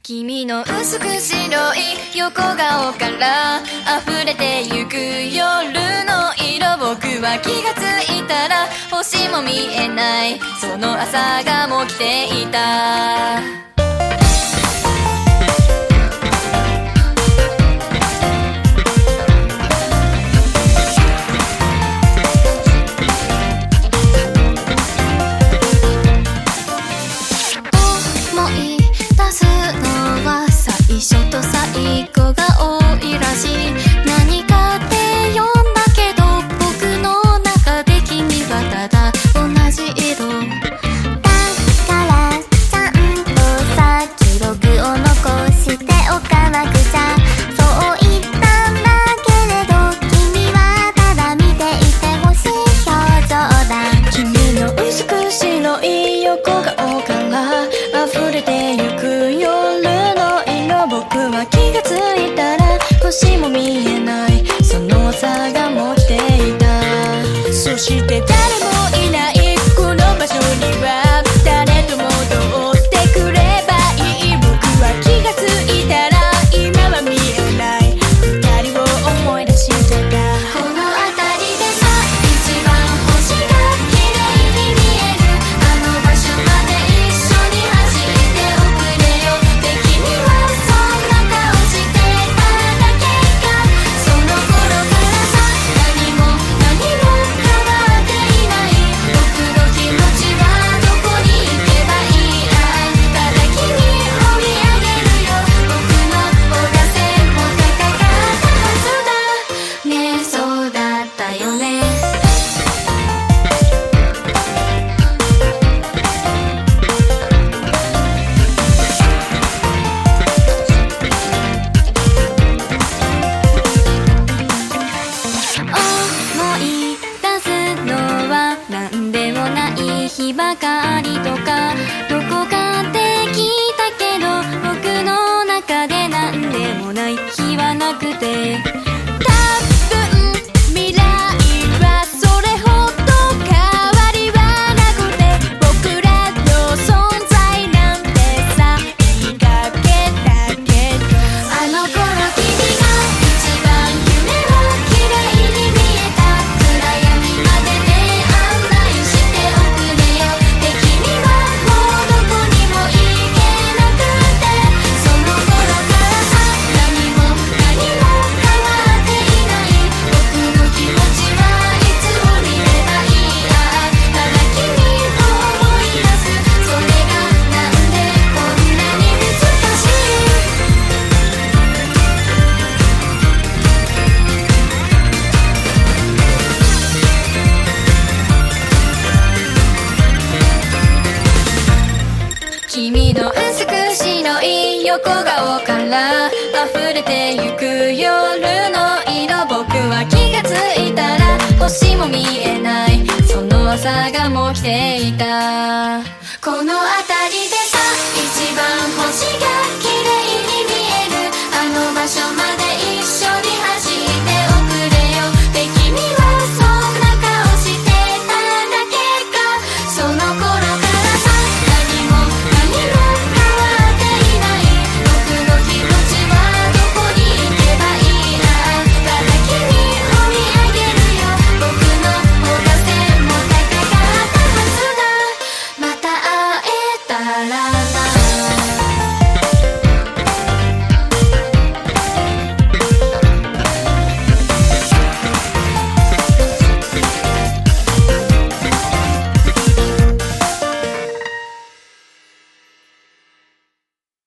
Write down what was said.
君の薄く白い横顔から溢れてゆく夜の色僕は気がついたら星も見えないその朝がも来ていた気がついたら星も見えない。その差がい出すのは何でもない日ばかりとか君の美しのい横顔から溢れてゆく夜の色僕は気がついたら星も見えないその朝がもう来ていた。この辺